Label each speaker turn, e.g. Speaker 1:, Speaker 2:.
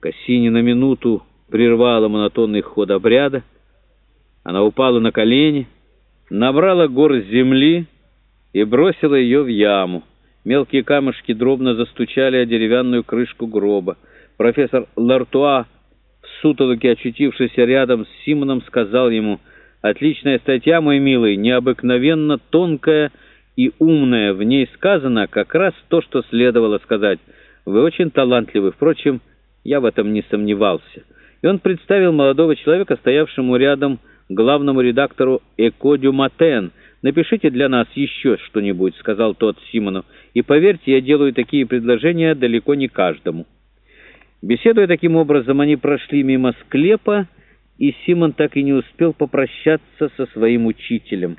Speaker 1: Кассини на минуту прервала монотонный ход обряда. Она упала на колени, набрала горсть земли и бросила ее в яму. Мелкие камушки дробно застучали о деревянную крышку гроба. Профессор Лартуа, в сутолоке очутившийся рядом с Симоном, сказал ему, «Отличная статья, мой милый, необыкновенно тонкая и умная. В ней сказано как раз то, что следовало сказать. Вы очень талантливы. Впрочем, я в этом не сомневался». И он представил молодого человека, стоявшему рядом главному редактору «Экодю Матен». «Напишите для нас еще что-нибудь», — сказал тот Симону. «И поверьте, я делаю такие предложения далеко не каждому». Беседуя таким образом, они прошли мимо склепа, и Симон так и не успел попрощаться со своим учителем.